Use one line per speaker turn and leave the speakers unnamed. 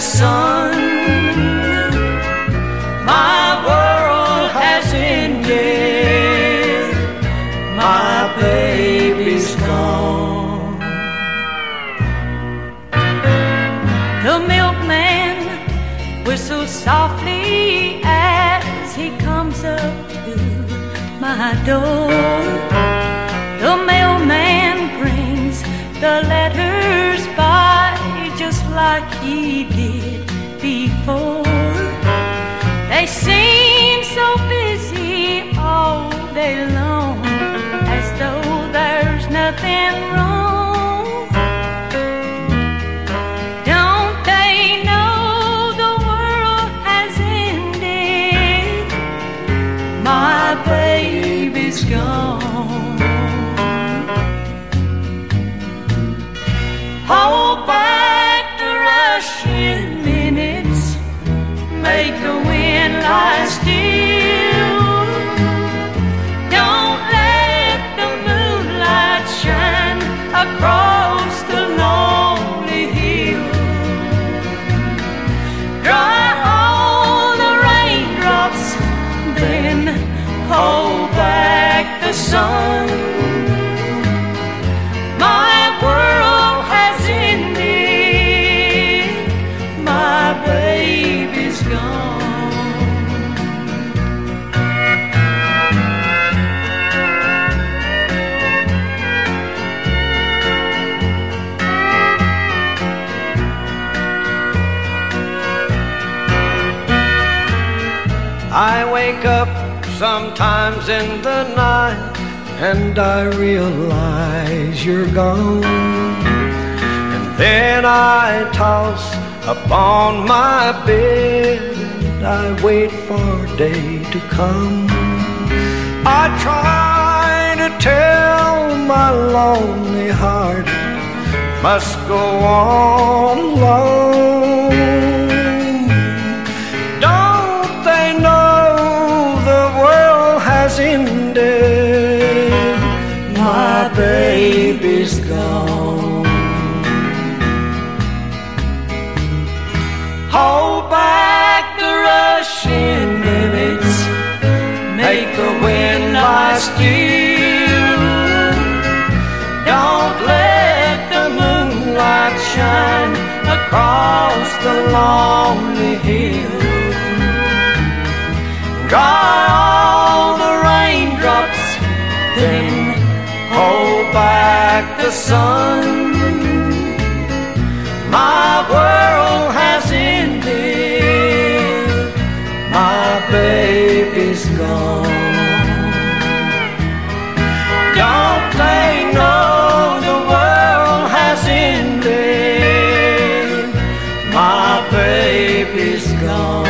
sun. My world has ended. My baby's gone. The milkman whistles softly as he comes up to my door. The mailman brings the just like he did before. They seem so busy all day long, as though there's nothing wrong. Don't they know the world has ended? My baby's gone.
I wake up sometimes in the night and I realize you're gone. And then I toss upon my bed and I wait for day to come. I try to tell my lonely heart must go on alone. Has ended? My baby's gone. Hold back the rushing minutes, make the wind lie still. Don't let the moonlight shine across the lonely hill. Dry sun. My world has ended. My baby's gone. Don't they know the world has ended? My baby's gone.